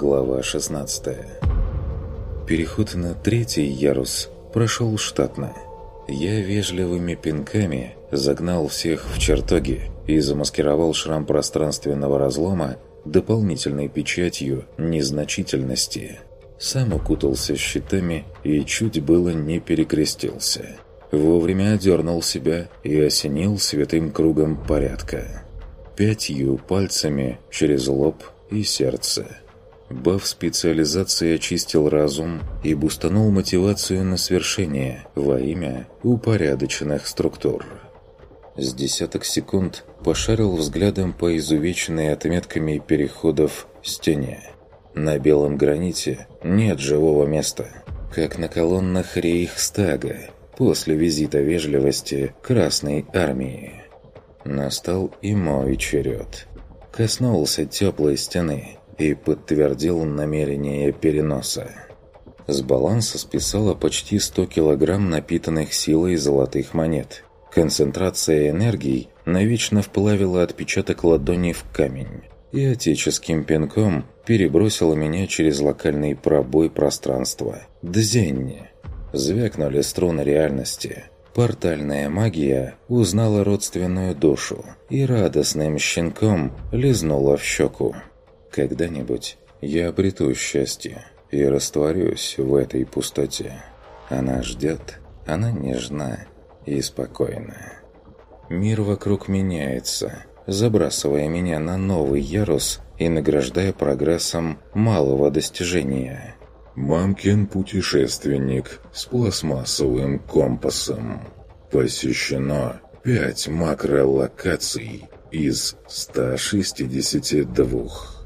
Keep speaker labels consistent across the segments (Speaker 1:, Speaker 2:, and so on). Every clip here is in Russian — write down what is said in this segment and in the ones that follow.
Speaker 1: Глава 16 Переход на третий ярус прошел штатно. Я вежливыми пинками загнал всех в чертоги и замаскировал шрам пространственного разлома дополнительной печатью незначительности. Сам укутался щитами и чуть было не перекрестился. Вовремя одернул себя и осенил святым кругом порядка. Пятью пальцами через лоб и сердце – Баф специализации очистил разум и бустанул мотивацию на свершение во имя упорядоченных структур. С десяток секунд пошарил взглядом по изувеченной отметками переходов стене. На белом граните нет живого места, как на колоннах Рейхстага после визита вежливости Красной Армии. Настал и мой черед. Коснулся теплой стены – и подтвердил намерение переноса. С баланса списала почти 100 килограмм напитанных силой золотых монет. Концентрация энергии навечно вплавила отпечаток ладони в камень и отеческим пинком перебросила меня через локальный пробой пространства. Дзенни. Звякнули струны реальности. Портальная магия узнала родственную душу и радостным щенком лизнула в щеку. Когда-нибудь я обрету счастье и растворюсь в этой пустоте. Она ждет, она нежна и спокойна. Мир вокруг меняется, забрасывая меня на новый ярус и награждая прогрессом малого достижения.
Speaker 2: Мамкин путешественник с пластмассовым компасом. Посещено пять макролокаций из 162.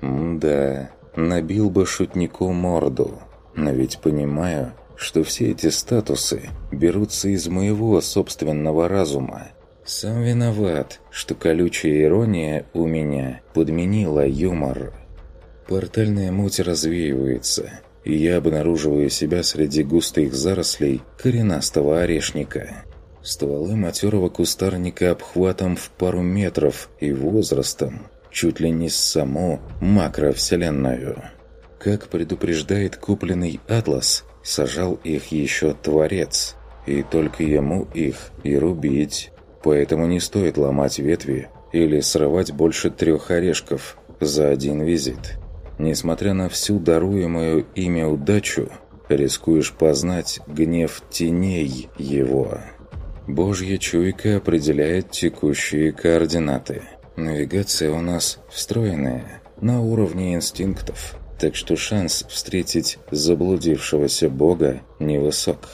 Speaker 1: М-да, набил бы шутнику морду. Но ведь понимаю, что все эти статусы берутся из моего собственного разума. Сам виноват, что колючая ирония у меня подменила юмор. Портальная муть развеивается, и я обнаруживаю себя среди густых зарослей коренастого орешника. Стволы матерого кустарника обхватом в пару метров и возрастом чуть ли не саму макровселенную. Как предупреждает купленный атлас, сажал их еще Творец, и только ему их и рубить. Поэтому не стоит ломать ветви или срывать больше трех орешков за один визит. Несмотря на всю даруемую ими удачу, рискуешь познать гнев теней его. Божья чуйка определяет текущие координаты – Навигация у нас встроенная, на уровне инстинктов, так что шанс встретить заблудившегося бога невысок.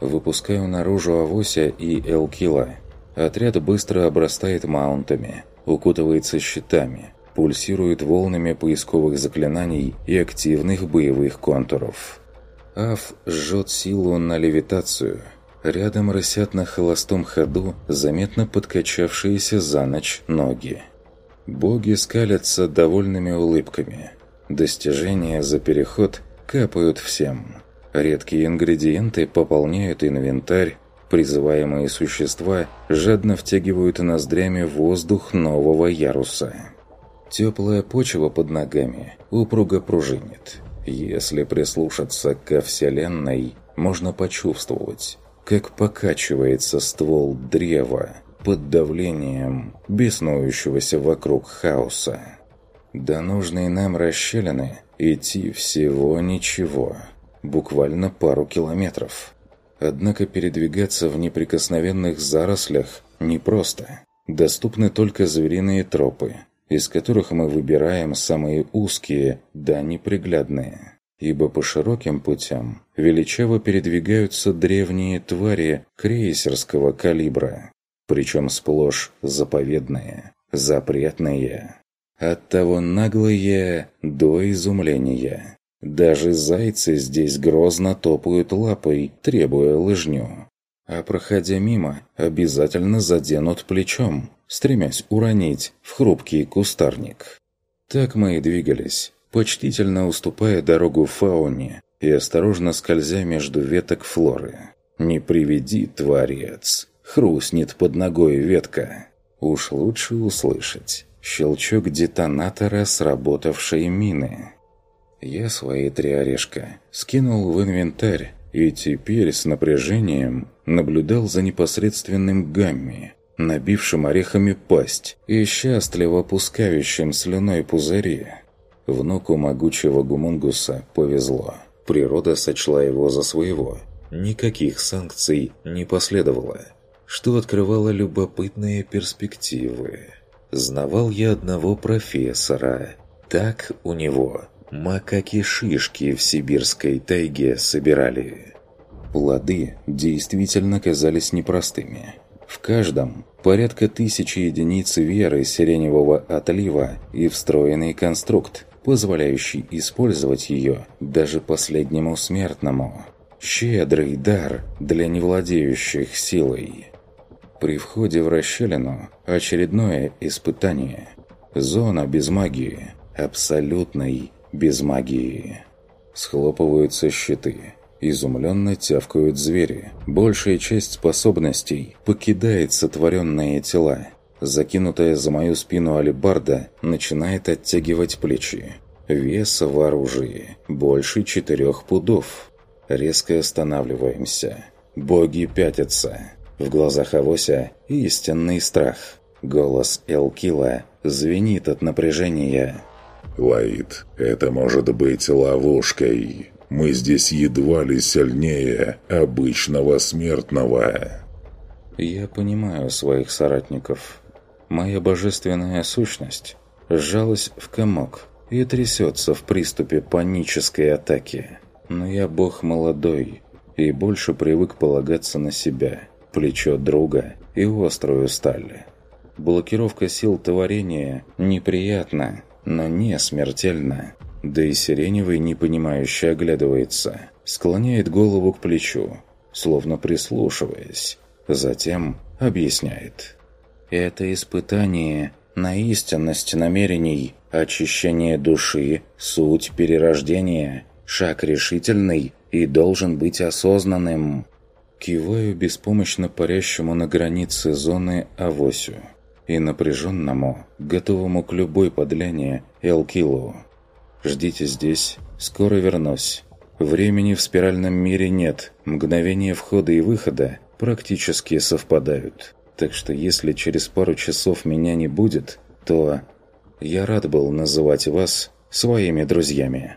Speaker 1: Выпускаю наружу Авося и Элкила. Отряд быстро обрастает маунтами, укутывается щитами, пульсирует волнами поисковых заклинаний и активных боевых контуров. Ав жжет силу на левитацию – Рядом рысят на холостом ходу заметно подкачавшиеся за ночь ноги. Боги скалятся довольными улыбками. Достижения за переход капают всем. Редкие ингредиенты пополняют инвентарь, призываемые существа жадно втягивают ноздрями воздух нового яруса. Теплая почва под ногами упруго пружинит. Если прислушаться ко Вселенной, можно почувствовать, как покачивается ствол древа под давлением беснующегося вокруг хаоса. До нужной нам расщелины идти всего ничего, буквально пару километров. Однако передвигаться в неприкосновенных зарослях непросто. Доступны только звериные тропы, из которых мы выбираем самые узкие да неприглядные ибо по широким путям величаво передвигаются древние твари крейсерского калибра, причем сплошь заповедные, запретные. Оттого наглые до изумления. Даже зайцы здесь грозно топают лапой, требуя лыжню. А проходя мимо, обязательно заденут плечом, стремясь уронить в хрупкий кустарник. Так мы и двигались, почтительно уступая дорогу фауне и осторожно скользя между веток флоры. «Не приведи, творец!» Хрустнет под ногой ветка. Уж лучше услышать щелчок детонатора сработавшей мины. Я свои три орешка скинул в инвентарь и теперь с напряжением наблюдал за непосредственным гамми, набившим орехами пасть и счастливо пускающим слюной пузыри. Внуку могучего гумунгуса повезло. Природа сочла его за своего. Никаких санкций не последовало, что открывало любопытные перспективы. Знавал я одного профессора. Так у него макаки-шишки в сибирской тайге собирали. Плоды действительно казались непростыми. В каждом порядка тысячи единиц веры сиреневого отлива и встроенный конструкт, позволяющий использовать ее даже последнему смертному. Щедрый дар для невладеющих силой. При входе в расщелину очередное испытание. Зона без магии. Абсолютной без магии. Схлопываются щиты. Изумленно тявкают звери. Большая часть способностей покидает сотворенные тела. Закинутая за мою спину алебарда начинает оттягивать плечи. Вес в оружии больше четырех пудов. Резко останавливаемся. Боги пятятся. В глазах Авося истинный страх. Голос Элкила звенит от напряжения.
Speaker 2: «Лаид, это может быть ловушкой. Мы здесь едва ли сильнее обычного смертного».
Speaker 1: «Я понимаю своих соратников. Моя божественная сущность сжалась в комок и трясется в приступе панической атаки. Но я бог молодой и больше привык полагаться на себя, плечо друга и острую сталь. Блокировка сил творения неприятна, но не смертельна. Да и Сиреневый, непонимающе оглядывается, склоняет голову к плечу, словно прислушиваясь. Затем объясняет. «Это испытание на истинность намерений, очищение души, суть перерождения, шаг решительный и должен быть осознанным». Киваю беспомощно парящему на границе зоны Авосю и напряженному, готовому к любой подляне Элкилу. «Ждите здесь, скоро вернусь. Времени в спиральном мире нет, мгновения входа и выхода практически совпадают. Так что если через пару часов меня не будет, то я рад был называть вас своими друзьями».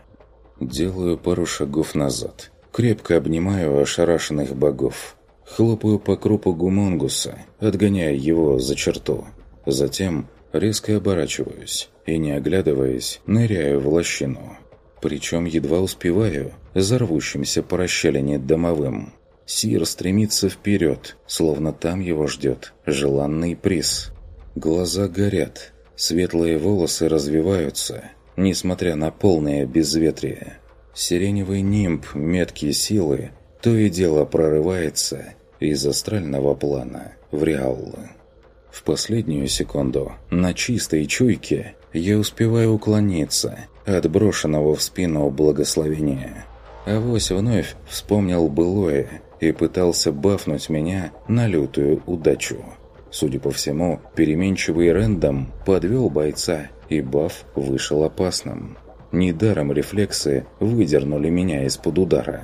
Speaker 1: Делаю пару шагов назад – Крепко обнимаю ошарашенных богов. Хлопаю по крупу гумонгуса, отгоняя его за черту. Затем резко оборачиваюсь и, не оглядываясь, ныряю в лощину. Причем едва успеваю за рвущимся по расщелине домовым. Сир стремится вперед, словно там его ждет желанный приз. Глаза горят, светлые волосы развиваются, несмотря на полное безветрие. Сиреневый нимб меткие силы то и дело прорывается из астрального плана в реал. В последнюю секунду на чистой чуйке я успеваю уклониться от брошенного в спину благословения. Авось вновь вспомнил былое и пытался бафнуть меня на лютую удачу. Судя по всему, переменчивый рендом подвел бойца, и баф вышел опасным. Недаром рефлексы выдернули меня из-под удара.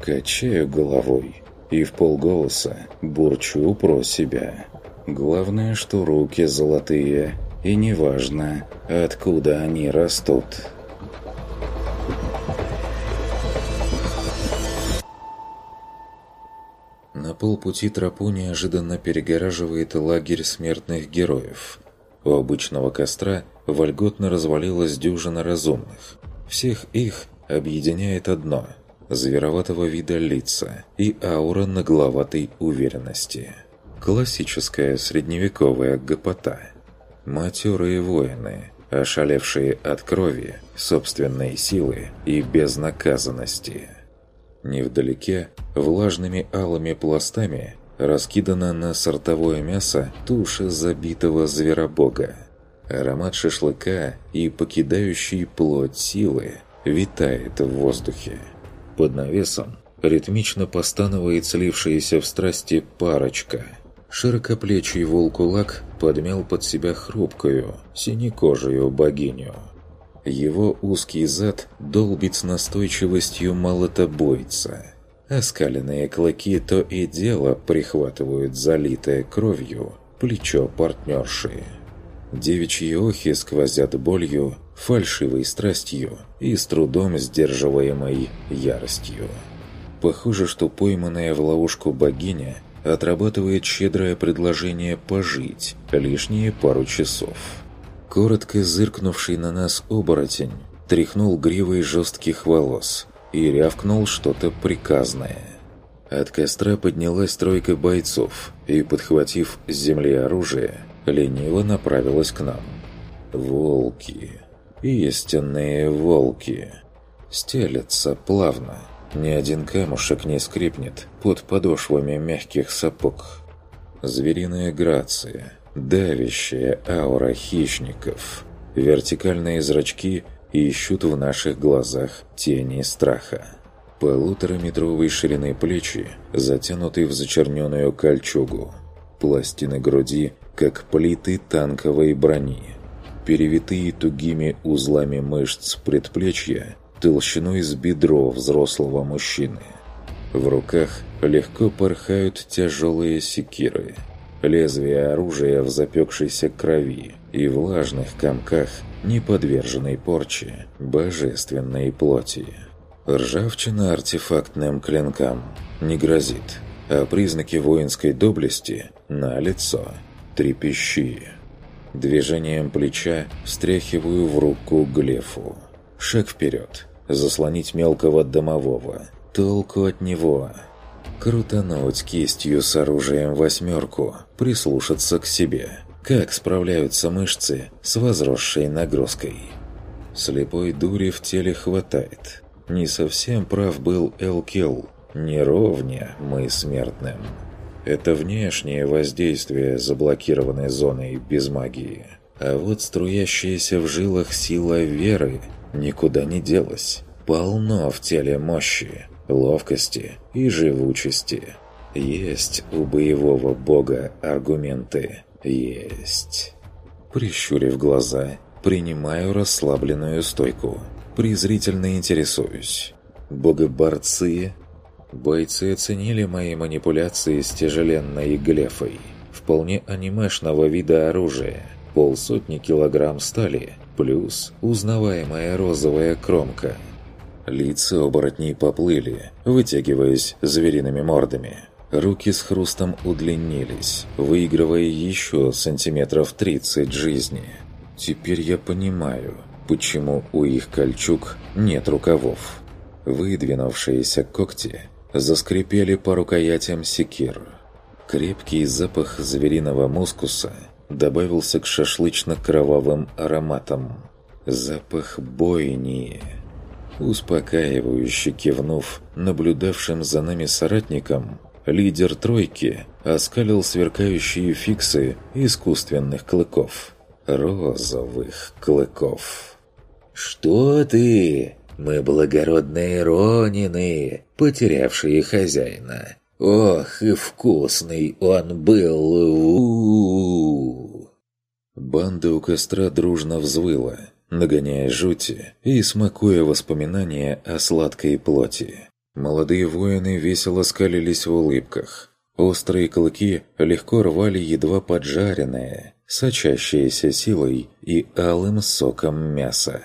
Speaker 1: Качаю головой и в полголоса бурчу про себя. Главное, что руки золотые, и неважно, откуда они растут. На полпути тропу неожиданно перегораживает лагерь смертных героев. У обычного костра – вольготно развалилась дюжина разумных. Всех их объединяет одно – звероватого вида лица и аура нагловатой уверенности. Классическая средневековая гопота. Матерые воины, ошалевшие от крови, собственной силы и безнаказанности. Невдалеке, влажными алыми пластами, раскидана на сортовое мясо туша забитого зверобога. Аромат шашлыка и покидающий плоть силы витает в воздухе. Под навесом ритмично постанывает слившаяся в страсти парочка. Широкоплечий волкулак подмял под себя хрупкую, синекожую богиню. Его узкий зад долбит с настойчивостью молотобойца. Оскаленные клыки то и дело прихватывают залитое кровью плечо партнерши. Девичьи охи сквозят болью, фальшивой страстью и с трудом сдерживаемой яростью. Похоже, что пойманная в ловушку богиня отрабатывает щедрое предложение пожить лишние пару часов. Коротко зыркнувший на нас оборотень тряхнул гривой жестких волос и рявкнул что-то приказное. От костра поднялась тройка бойцов и, подхватив с земли оружие, лениво направилась к нам. Волки. Истинные волки. Стелятся плавно. Ни один камушек не скрипнет под подошвами мягких сапог. Звериная грация – Давящая аура хищников. Вертикальные зрачки ищут в наших глазах тени страха. Полутораметровой ширины плечи, затянутые в зачерненную кольчугу. Пластины груди, как плиты танковой брони. Перевитые тугими узлами мышц предплечья, толщиной с бедро взрослого мужчины. В руках легко порхают тяжелые секиры – Лезвие оружия в запекшейся крови и влажных комках, не подверженной порче, божественной плоти. Ржавчина артефактным клинкам не грозит, а признаки воинской доблести на лицо трепещи. Движением плеча встряхиваю в руку Глефу. Шаг вперед, заслонить мелкого домового. Толку от него – Крутануть кистью с оружием восьмерку, прислушаться к себе. Как справляются мышцы с возросшей нагрузкой. Слепой дури в теле хватает. Не совсем прав был Элкил. Не ровня мы смертным. Это внешнее воздействие заблокированной зоной без магии. А вот струящаяся в жилах сила веры никуда не делась. Полно в теле мощи ловкости и живучести. Есть у боевого бога аргументы. Есть. Прищурив глаза, принимаю расслабленную стойку. Презрительно интересуюсь. Богоборцы? Бойцы оценили мои манипуляции с тяжеленной глефой. Вполне анимешного вида оружия. Полсотни килограмм стали, плюс узнаваемая розовая кромка – Лица оборотней поплыли, вытягиваясь звериными мордами. Руки с хрустом удлинились, выигрывая еще сантиметров 30 жизни. Теперь я понимаю, почему у их кольчуг нет рукавов. Выдвинувшиеся когти заскрипели по рукоятям секир. Крепкий запах звериного мускуса добавился к шашлычно-кровавым ароматам. Запах бойни. Успокаивающе кивнув наблюдавшим за нами соратникам, лидер тройки оскалил сверкающие фиксы искусственных клыков. Розовых клыков. «Что ты? Мы благородные ронины, потерявшие хозяина. Ох, и вкусный он был! У -у -у Банда у костра дружно взвыла – нагоняя жути и смакуя воспоминания о сладкой плоти. Молодые воины весело скалились в улыбках. Острые клыки легко рвали едва поджаренное, сочащееся силой и алым соком мясо.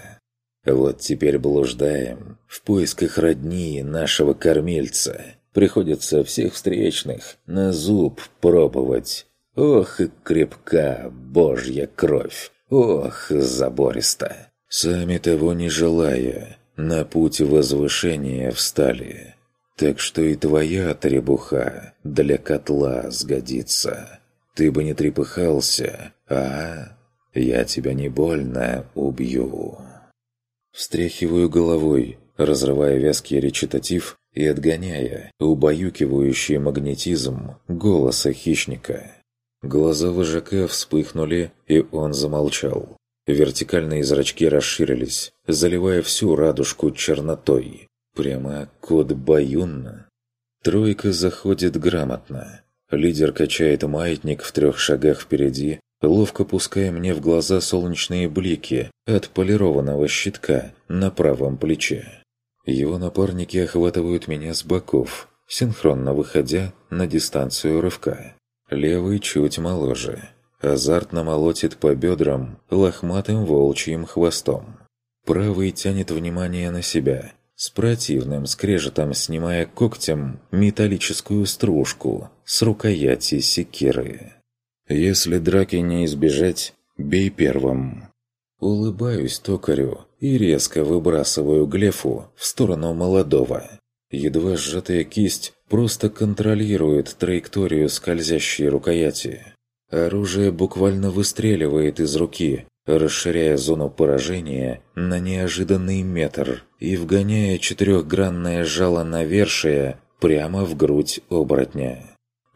Speaker 1: Вот теперь блуждаем в поисках родни нашего кормильца. Приходится всех встречных на зуб пробовать. Ох и крепка божья кровь! Ох, забористо. Сами того не желая, на путь возвышения встали. Так что и твоя требуха для котла сгодится. Ты бы не трепыхался, а? Я тебя не больно убью. Встряхиваю головой, разрывая вязкий речитатив и отгоняя убаюкивающий магнетизм голоса хищника. Глаза вожака вспыхнули, и он замолчал. Вертикальные зрачки расширились, заливая всю радужку чернотой. Прямо код Баюнна. Тройка заходит грамотно. Лидер качает маятник в трех шагах впереди, ловко пуская мне в глаза солнечные блики от полированного щитка на правом плече. Его напарники охватывают меня с боков, синхронно выходя на дистанцию рывка. Левый чуть моложе. Азартно молотит по бедрам лохматым волчьим хвостом. Правый тянет внимание на себя, с противным скрежетом снимая когтем металлическую стружку с рукояти секиры. «Если драки не избежать, бей первым». Улыбаюсь токарю и резко выбрасываю глефу в сторону молодого. Едва сжатая кисть просто контролирует траекторию скользящей рукояти. Оружие буквально выстреливает из руки, расширяя зону поражения на неожиданный метр и вгоняя четырехгранное жало навершие прямо в грудь оборотня.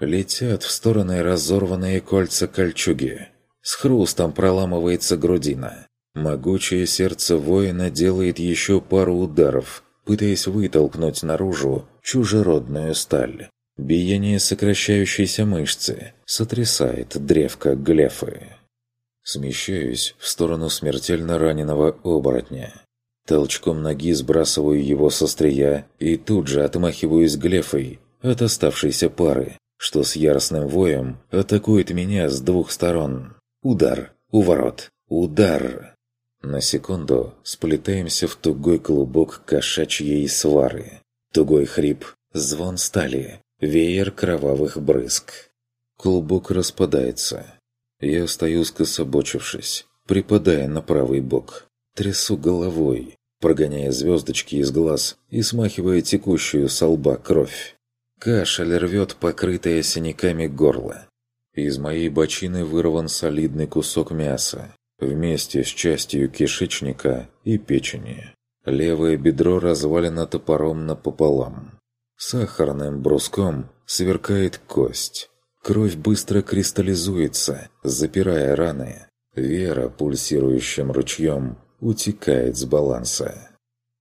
Speaker 1: Летят в стороны разорванные кольца кольчуги. С хрустом проламывается грудина. Могучее сердце воина делает еще пару ударов, пытаясь вытолкнуть наружу чужеродную сталь. Биение сокращающейся мышцы сотрясает древко глефы. Смещаюсь в сторону смертельно раненого оборотня. Толчком ноги сбрасываю его со стрия и тут же отмахиваюсь глефой от оставшейся пары, что с яростным воем атакует меня с двух сторон. Удар, уворот, удар. На секунду сплетаемся в тугой клубок кошачьей свары. Тугой хрип, звон стали, веер кровавых брызг. Клубок распадается. Я стою скособочившись, припадая на правый бок. Трясу головой, прогоняя звездочки из глаз и смахивая текущую со лба кровь. Кашель рвет покрытое синяками горло. Из моей бочины вырван солидный кусок мяса, вместе с частью кишечника и печени. Левое бедро развалено топором напополам. Сахарным бруском сверкает кость. Кровь быстро кристаллизуется, запирая раны. Вера пульсирующим ручьем утекает с баланса.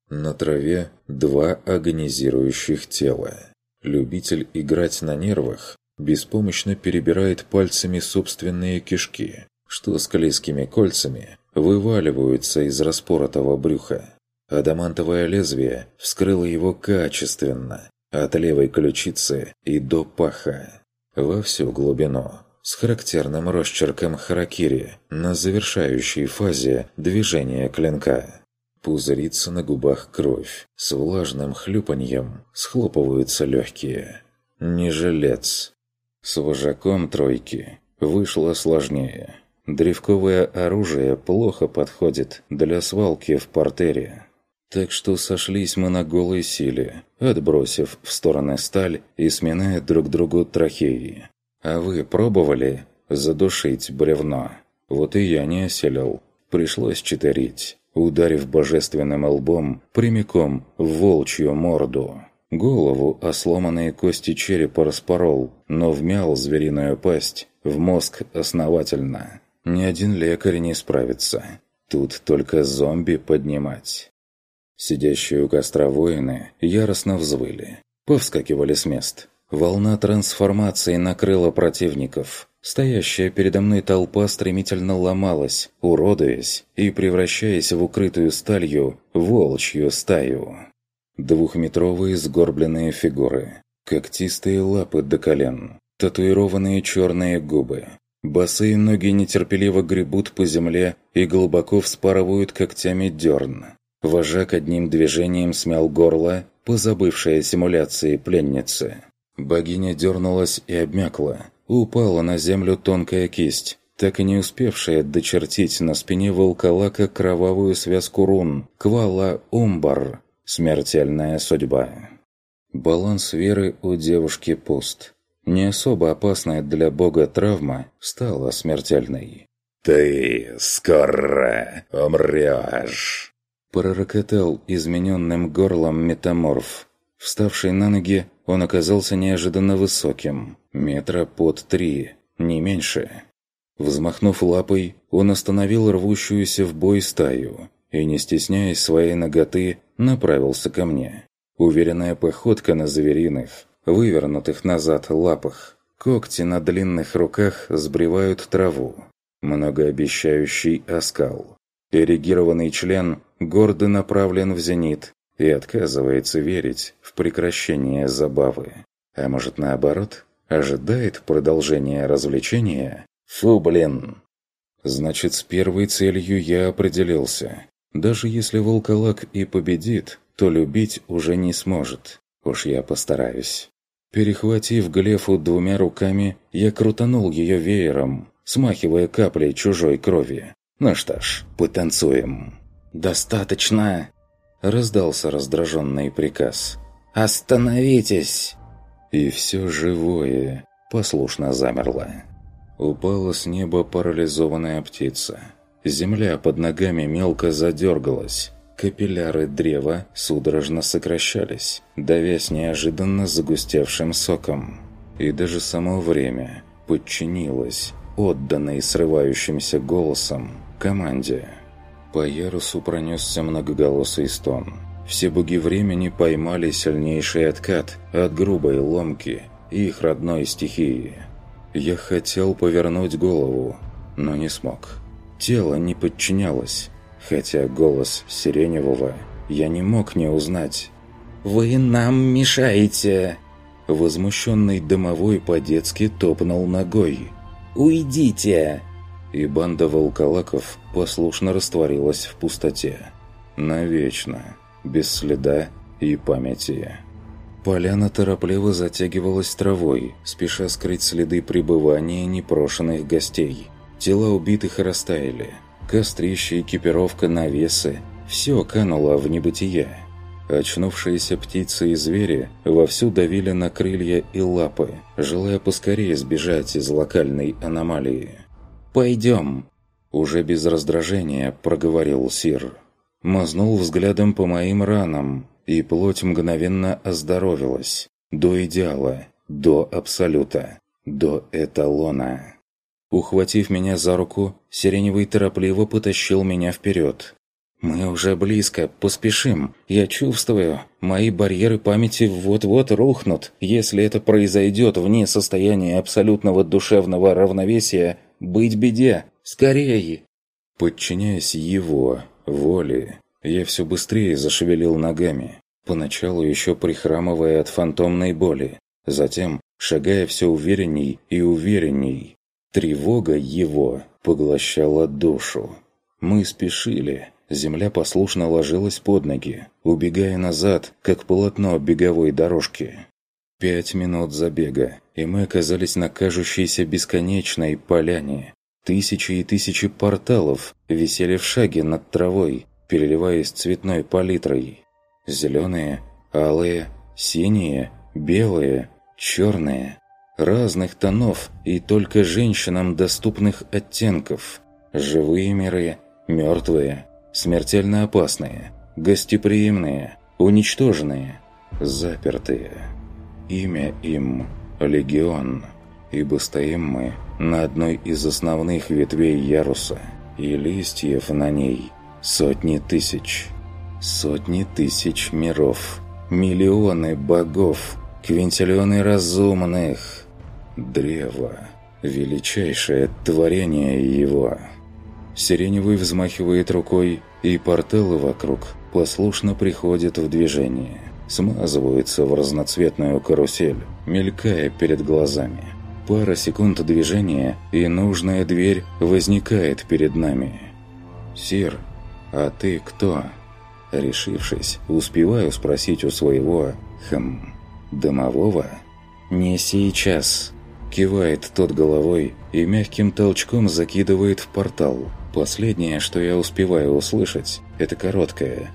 Speaker 1: На траве два агонизирующих тела. Любитель играть на нервах беспомощно перебирает пальцами собственные кишки, что с клейскими кольцами вываливаются из распоротого брюха. Адамантовое лезвие вскрыло его качественно, от левой ключицы и до паха. Во всю глубину, с характерным росчерком харакири на завершающей фазе движения клинка. Пузырится на губах кровь, с влажным хлюпаньем схлопываются легкие. Не жилец. С вожаком тройки вышло сложнее. Древковое оружие плохо подходит для свалки в портере. Так что сошлись мы на голой силе, отбросив в стороны сталь и сминая друг другу трахеи. А вы пробовали задушить бревно? Вот и я не оселил. Пришлось читерить, ударив божественным лбом прямиком в волчью морду. Голову о сломанные кости черепа распорол, но вмял звериную пасть в мозг основательно. Ни один лекарь не справится. Тут только зомби поднимать. Сидящие у костра воины яростно взвыли. Повскакивали с мест. Волна трансформации накрыла противников. Стоящая передо мной толпа стремительно ломалась, уродуясь и превращаясь в укрытую сталью волчью стаю. Двухметровые сгорбленные фигуры, когтистые лапы до колен, татуированные черные губы. Босые ноги нетерпеливо гребут по земле и глубоко вспарывают когтями дерн. Вожак одним движением смял горло, позабывшая симуляции пленницы. Богиня дернулась и обмякла. Упала на землю тонкая кисть, так и не успевшая дочертить на спине волколака кровавую связку рун «Квала Умбар» – смертельная судьба. Баланс веры у девушки пуст. Не особо опасная для бога травма стала смертельной.
Speaker 2: «Ты скоро умрешь!»
Speaker 1: Пророкотал измененным горлом метаморф. Вставший на ноги, он оказался неожиданно высоким. Метра под три, не меньше. Взмахнув лапой, он остановил рвущуюся в бой стаю и, не стесняясь своей ноготы, направился ко мне. Уверенная походка на звериных, вывернутых назад лапах. Когти на длинных руках сбривают траву. многообещающий оскал. Эрегированный член гордо направлен в зенит и отказывается верить в прекращение забавы. А может наоборот, ожидает продолжения развлечения? Фу, блин! Значит, с первой целью я определился. Даже если волколак и победит, то любить уже не сможет. Уж я постараюсь. Перехватив Глефу двумя руками, я крутанул ее веером, смахивая капли чужой крови. «Ну что ж, потанцуем». «Достаточно!» – раздался раздраженный приказ. «Остановитесь!» И все живое послушно замерло. Упала с неба парализованная птица. Земля под ногами мелко задергалась. Капилляры древа судорожно сокращались, давясь неожиданно загустевшим соком. И даже само время подчинилось, отданной срывающимся голосом, команде. По ярусу пронесся многоголосый стон. Все боги времени поймали сильнейший откат от грубой ломки их родной стихии. Я хотел повернуть голову, но не смог. Тело не подчинялось, хотя голос Сиреневого я не мог не узнать. «Вы нам мешаете!» Возмущенный домовой по-детски топнул ногой. «Уйдите!» И банда волколаков послушно растворилась в пустоте. Навечно, без следа и памяти. Поляна торопливо затягивалась травой, спеша скрыть следы пребывания непрошенных гостей. Тела убитых растаяли. Кострища, экипировка, навесы – все кануло в небытие. Очнувшиеся птицы и звери вовсю давили на крылья и лапы, желая поскорее сбежать из локальной аномалии. «Пойдем!» Уже без раздражения проговорил Сир. Мазнул взглядом по моим ранам, и плоть мгновенно оздоровилась. До идеала, до абсолюта, до эталона. Ухватив меня за руку, Сиреневый торопливо потащил меня вперед. «Мы уже близко, поспешим. Я чувствую, мои барьеры памяти вот-вот рухнут. Если это произойдет вне состояния абсолютного душевного равновесия, быть беде. Скорее!» Подчиняясь его воле, я все быстрее зашевелил ногами, поначалу еще прихрамывая от фантомной боли, затем шагая все уверенней и уверенней. Тревога его поглощала душу. Мы спешили, Земля послушно ложилась под ноги, убегая назад, как полотно беговой дорожки. Пять минут забега, и мы оказались на кажущейся бесконечной поляне. Тысячи и тысячи порталов висели в шаге над травой, переливаясь цветной палитрой. Зеленые, алые, синие, белые, черные. Разных тонов и только женщинам доступных оттенков. Живые миры, мертвые, смертельно опасные, гостеприимные, уничтоженные, запертые. Имя им – Легион, ибо стоим мы на одной из основных ветвей яруса, и листьев на ней сотни тысяч. Сотни тысяч миров, миллионы богов, квинтиллионы разумных. Древо – величайшее творение его – Сиреневый взмахивает рукой, и порталы вокруг послушно приходят в движение. Смазываются в разноцветную карусель, мелькая перед глазами. Пара секунд движения, и нужная дверь возникает перед нами. «Сир, а ты кто?» Решившись, успеваю спросить у своего, хм, домового? «Не сейчас», – кивает тот головой и мягким толчком закидывает в портал – Последнее, что я успеваю услышать, это короткое.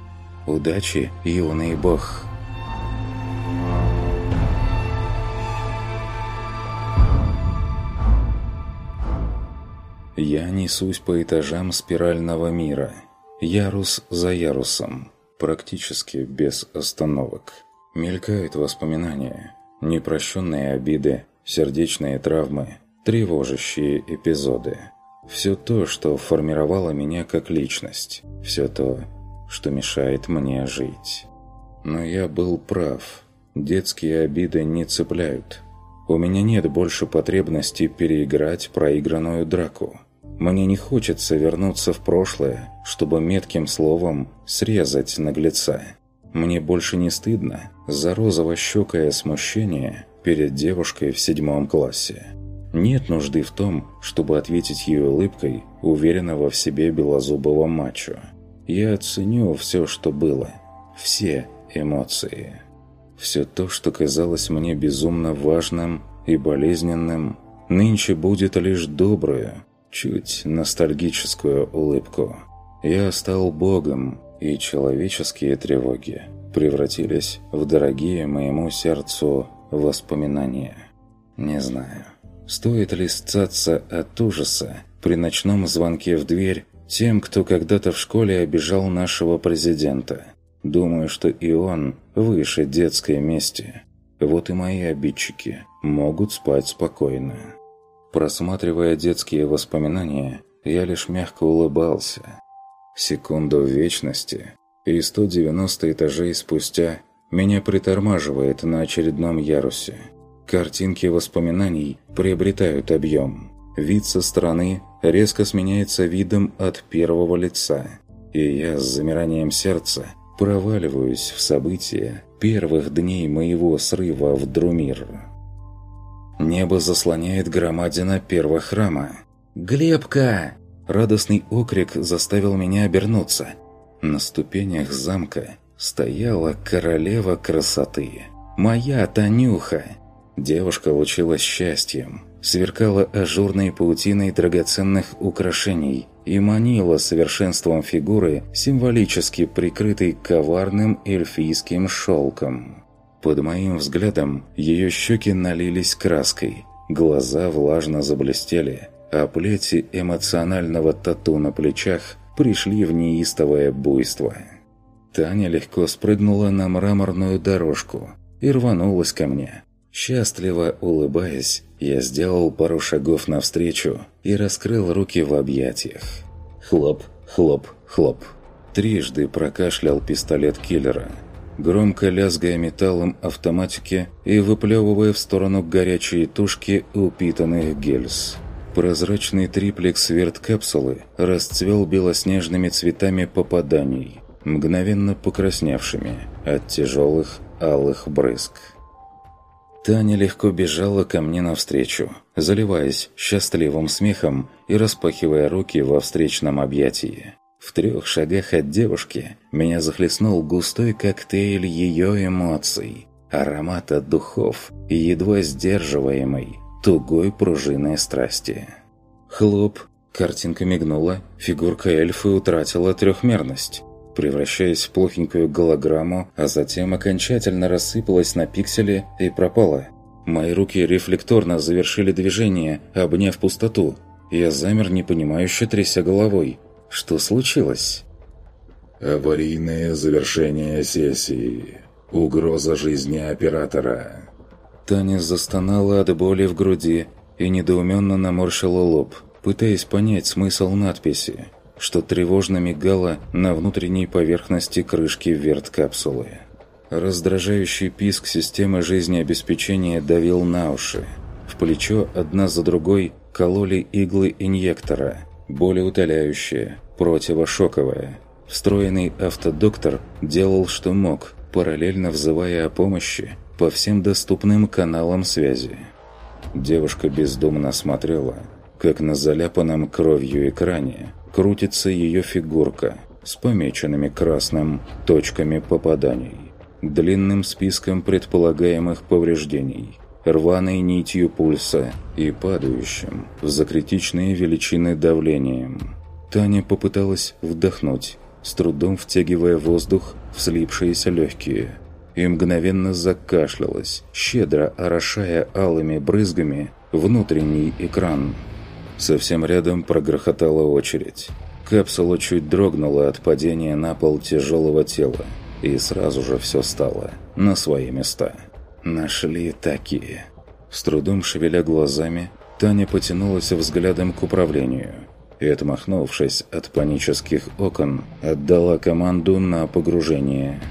Speaker 1: «Удачи, юный бог». Я несусь по этажам спирального мира, ярус за ярусом, практически без остановок. Мелькают воспоминания, непрощенные обиды, сердечные травмы, тревожащие эпизоды – все то, что формировало меня как личность. Все то, что мешает мне жить. Но я был прав. Детские обиды не цепляют. У меня нет больше потребности переиграть проигранную драку. Мне не хочется вернуться в прошлое, чтобы метким словом срезать наглеца. Мне больше не стыдно за розово-щекое смущение перед девушкой в седьмом классе. Нет нужды в том, чтобы ответить ей улыбкой уверенного в себе белозубого мачо. Я оценю все, что было. Все эмоции. Все то, что казалось мне безумно важным и болезненным, нынче будет лишь добрую, чуть ностальгическую улыбку. Я стал богом, и человеческие тревоги превратились в дорогие моему сердцу воспоминания. Не знаю, стоит ли сцаться от ужаса при ночном звонке в дверь тем, кто когда-то в школе обижал нашего президента. Думаю, что и он выше детской мести. Вот и мои обидчики могут спать спокойно. Просматривая детские воспоминания, я лишь мягко улыбался. Секунду в вечности, и 190 этажей спустя меня притормаживает на очередном ярусе. Картинки воспоминаний приобретают объем. Вид со стороны резко сменяется видом от первого лица, и я с замиранием сердца проваливаюсь в события первых дней моего срыва в Друмир. Небо заслоняет громадина первого храма. «Глебка!» Радостный окрик заставил меня обернуться. На ступенях замка стояла королева красоты. Моя Танюха. Девушка лучилась счастьем, сверкала ажурной паутиной драгоценных украшений и манила совершенством фигуры, символически прикрытой коварным эльфийским шелком. Под моим взглядом ее щеки налились краской, глаза влажно заблестели, а плети эмоционального тату на плечах пришли в неистовое буйство. Таня легко спрыгнула на мраморную дорожку и рванулась ко мне. Счастливо улыбаясь, я сделал пару шагов навстречу и раскрыл руки в объятиях. Хлоп, хлоп, хлоп. Трижды прокашлял пистолет киллера – громко лязгая металлом автоматики и выплевывая в сторону горячие тушки упитанных гельз. Прозрачный триплекс верткапсулы расцвел белоснежными цветами попаданий, мгновенно покрасневшими от тяжелых алых брызг. Таня легко бежала ко мне навстречу, заливаясь счастливым смехом и распахивая руки во встречном объятии. В трех шагах от девушки меня захлестнул густой коктейль ее эмоций, аромата духов и едва сдерживаемой, тугой пружиной страсти. Хлоп, картинка мигнула, фигурка эльфы утратила трехмерность, превращаясь в плохенькую голограмму, а затем окончательно рассыпалась на пиксели и пропала. Мои руки рефлекторно завершили движение, обняв пустоту. Я замер, непонимающе тряся головой – что случилось?
Speaker 2: Аварийное завершение сессии. Угроза жизни оператора.
Speaker 1: Таня застонала от боли в груди и недоуменно наморщила лоб, пытаясь понять смысл надписи, что тревожно мигало на внутренней поверхности крышки верткапсулы. Раздражающий писк системы жизнеобеспечения давил на уши. В плечо одна за другой кололи иглы инъектора – болеутоляющее, противошоковое. Встроенный автодоктор делал, что мог, параллельно взывая о помощи по всем доступным каналам связи. Девушка бездумно смотрела, как на заляпанном кровью экране крутится ее фигурка с помеченными красным точками попаданий, длинным списком предполагаемых повреждений – рваной нитью пульса и падающим в закритичные величины давлением. Таня попыталась вдохнуть, с трудом втягивая воздух в слипшиеся легкие, и мгновенно закашлялась, щедро орошая алыми брызгами внутренний экран. Совсем рядом прогрохотала очередь. Капсула чуть дрогнула от падения на пол тяжелого тела, и сразу же все стало на свои места. Нашли такие. С трудом шевеля глазами, Таня потянулась взглядом к управлению и, отмахнувшись от панических окон, отдала команду на погружение.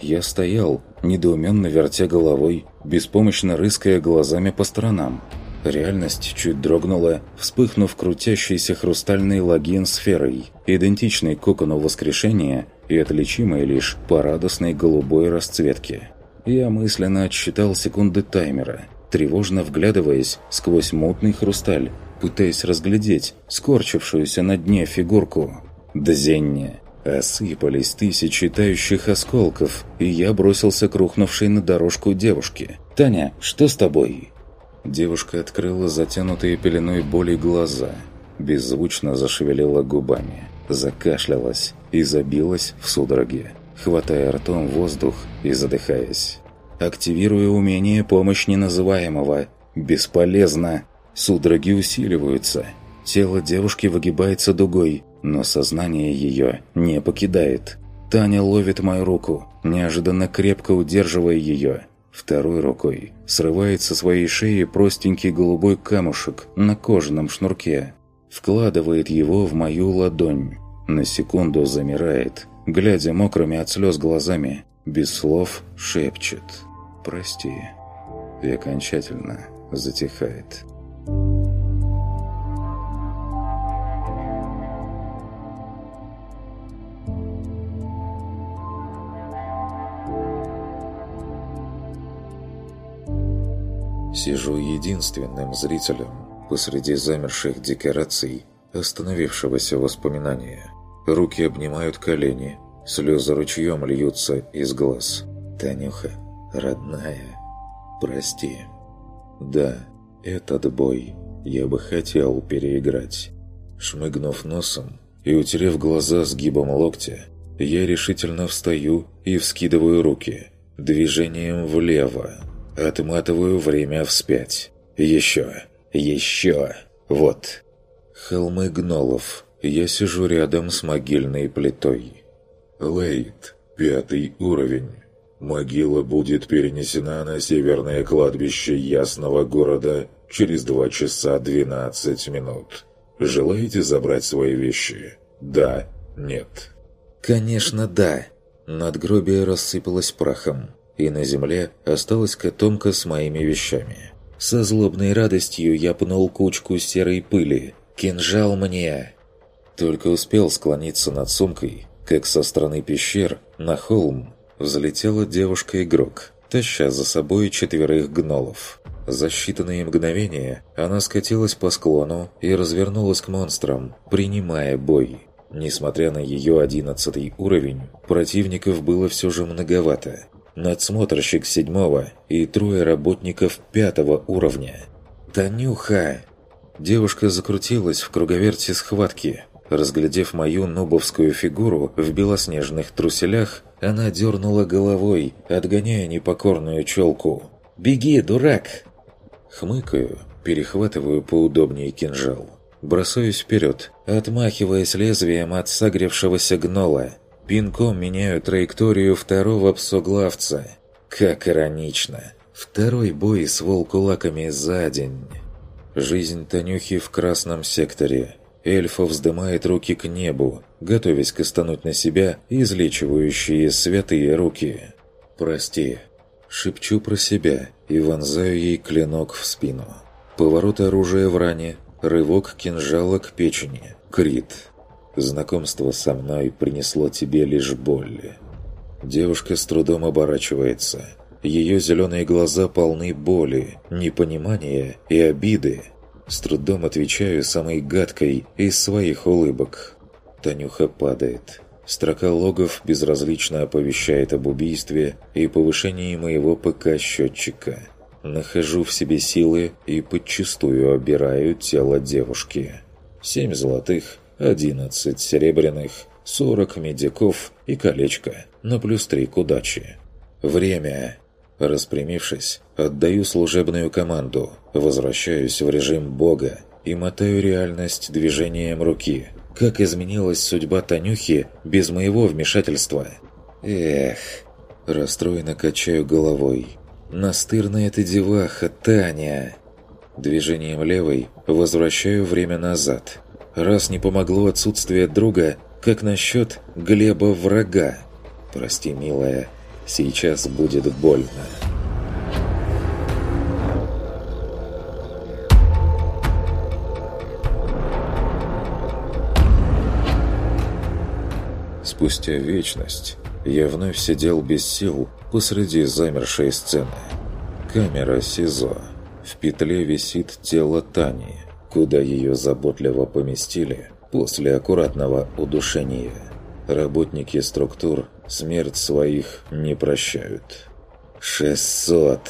Speaker 1: Я стоял, недоуменно вертя головой, беспомощно рыская глазами по сторонам. Реальность чуть дрогнула, вспыхнув крутящейся хрустальной логин сферой, идентичной кокону воскрешения и отличимой лишь по радостной голубой расцветке. Я мысленно отсчитал секунды таймера, тревожно вглядываясь сквозь мутный хрусталь, пытаясь разглядеть скорчившуюся на дне фигурку. Дзенне. Осыпались тысячи тающих осколков, и я бросился к рухнувшей на дорожку девушке. «Таня, что с тобой?» Девушка открыла затянутые пеленой боли глаза, беззвучно зашевелила губами, закашлялась и забилась в судороге, хватая ртом воздух и задыхаясь. Активируя умение помощь неназываемого. Бесполезно. Судороги усиливаются. Тело девушки выгибается дугой, но сознание ее не покидает. Таня ловит мою руку, неожиданно крепко удерживая ее. Второй рукой срывает со своей шеи простенький голубой камушек на кожаном шнурке. Вкладывает его в мою ладонь. На секунду замирает, глядя мокрыми от слез глазами, без слов шепчет «Прости» и окончательно затихает. Сижу единственным зрителем посреди замерших декораций остановившегося воспоминания. Руки обнимают колени, слезы ручьем льются из глаз. «Танюха, родная, прости». «Да, этот бой я бы хотел переиграть». Шмыгнув носом и утерев глаза сгибом локтя, я решительно встаю и вскидываю руки, движением влево, Отматываю время вспять. Еще. Еще. Вот. Холмы гнолов. Я сижу рядом с могильной плитой.
Speaker 2: Лейт. Пятый уровень. Могила будет перенесена на северное кладбище Ясного города через 2 часа 12 минут. Желаете забрать свои вещи? Да, нет.
Speaker 1: Конечно, да. Надгробие рассыпалось прахом и на земле осталась котомка с моими вещами. Со злобной радостью я пнул кучку серой пыли. «Кинжал мне!» Только успел склониться над сумкой, как со стороны пещер на холм взлетела девушка-игрок, таща за собой четверых гнолов. За считанные мгновения она скатилась по склону и развернулась к монстрам, принимая бой. Несмотря на ее одиннадцатый уровень, противников было все же многовато надсмотрщик седьмого и трое работников пятого уровня. «Танюха!» Девушка закрутилась в круговерте схватки. Разглядев мою нобовскую фигуру в белоснежных труселях, она дернула головой, отгоняя непокорную челку. «Беги, дурак!» Хмыкаю, перехватываю поудобнее кинжал. Бросаюсь вперед, отмахиваясь лезвием от согревшегося гнола – Пинком меняю траекторию второго псоглавца. Как иронично. Второй бой с волкулаками за день. Жизнь Танюхи в красном секторе. Эльфа вздымает руки к небу, готовясь кастануть на себя излечивающие святые руки. «Прости». Шепчу про себя и вонзаю ей клинок в спину. Поворот оружия в ране, рывок кинжала к печени. Крит. Знакомство со мной принесло тебе лишь боль. Девушка с трудом оборачивается. Ее зеленые глаза полны боли, непонимания и обиды. С трудом отвечаю самой гадкой из своих улыбок. Танюха падает. Строка логов безразлично оповещает об убийстве и повышении моего ПК-счетчика. Нахожу в себе силы и подчистую обираю тело девушки. Семь золотых, 11 серебряных, 40 медиков и колечко, на плюс 3 к удаче. Время. Распрямившись, отдаю служебную команду, возвращаюсь в режим бога и мотаю реальность движением руки. Как изменилась судьба Танюхи без моего вмешательства? Эх, расстроенно качаю головой. Настырная ты деваха, Таня. Движением левой возвращаю время назад. Раз не помогло отсутствие друга, как насчет Глеба-врага? Прости, милая, сейчас будет больно. Спустя вечность я вновь сидел без сил посреди замершей сцены. Камера СИЗО. В петле висит тело Тани куда ее заботливо поместили после аккуратного удушения. Работники структур смерть своих не прощают. «Шестьсот!»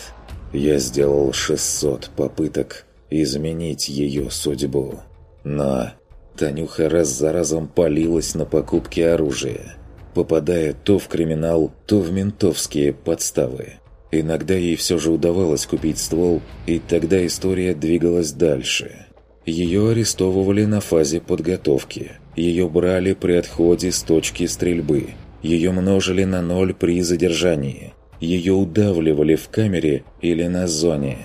Speaker 1: Я сделал 600 попыток изменить ее судьбу. Но Танюха раз за разом палилась на покупки оружия, попадая то в криминал, то в ментовские подставы. Иногда ей все же удавалось купить ствол, и тогда история двигалась дальше. Ее арестовывали на фазе подготовки. Ее брали при отходе с точки стрельбы. Ее множили на ноль при задержании. Ее удавливали в камере или на зоне.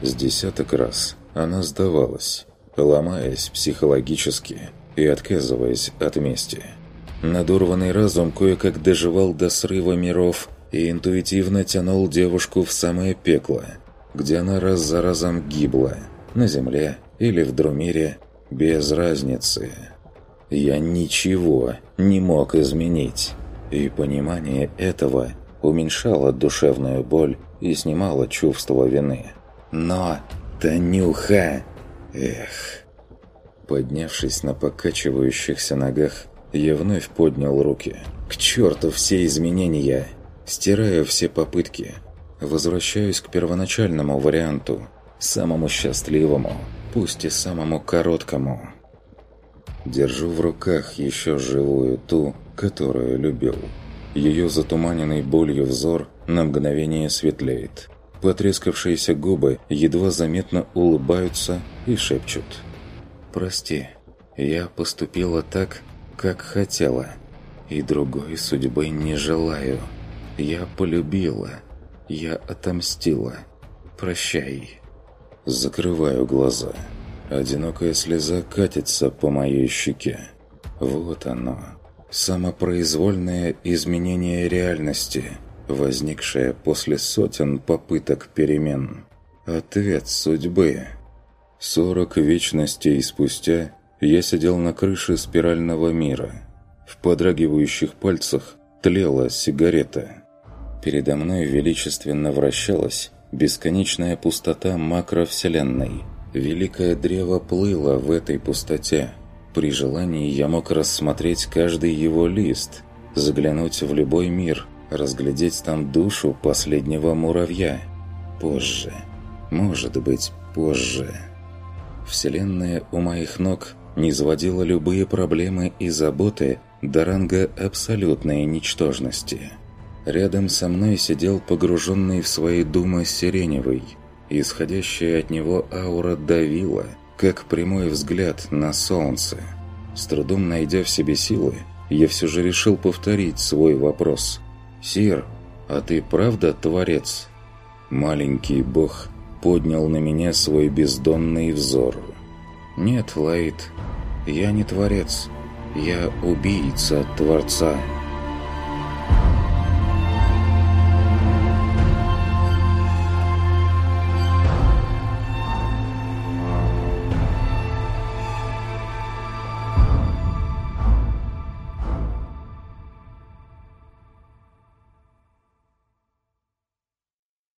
Speaker 1: С десяток раз она сдавалась ломаясь психологически и отказываясь от мести. Надорванный разум кое-как доживал до срыва миров и интуитивно тянул девушку в самое пекло, где она раз за разом гибла, на земле или в Друмире, без разницы. Я ничего не мог изменить, и понимание этого уменьшало душевную боль и снимало чувство вины. Но Танюха Эх. Поднявшись на покачивающихся ногах, я вновь поднял руки. К черту все изменения! Стираю все попытки. Возвращаюсь к первоначальному варианту. Самому счастливому, пусть и самому короткому. Держу в руках еще живую ту, которую любил. Ее затуманенный болью взор на мгновение светлеет. Потрескавшиеся губы едва заметно улыбаются и шепчут. «Прости, я поступила так, как хотела, и другой судьбы не желаю. Я полюбила, я отомстила. Прощай». Закрываю глаза. Одинокая слеза катится по моей щеке. Вот оно. Самопроизвольное изменение реальности – возникшая после сотен попыток перемен. Ответ судьбы. Сорок вечностей спустя я сидел на крыше спирального мира. В подрагивающих пальцах тлела сигарета. Передо мной величественно вращалась бесконечная пустота макровселенной. Великое древо плыло в этой пустоте. При желании я мог рассмотреть каждый его лист, заглянуть в любой мир – разглядеть там душу последнего муравья. Позже. Может быть, позже. Вселенная у моих ног не сводила любые проблемы и заботы до ранга абсолютной ничтожности. Рядом со мной сидел погруженный в свои думы Сиреневый. Исходящая от него аура давила, как прямой взгляд на солнце. С трудом найдя в себе силы, я все же решил повторить свой вопрос – «Сир, а ты правда творец?» Маленький бог поднял на меня свой бездонный взор. «Нет, Лаид, я не творец, я убийца Творца».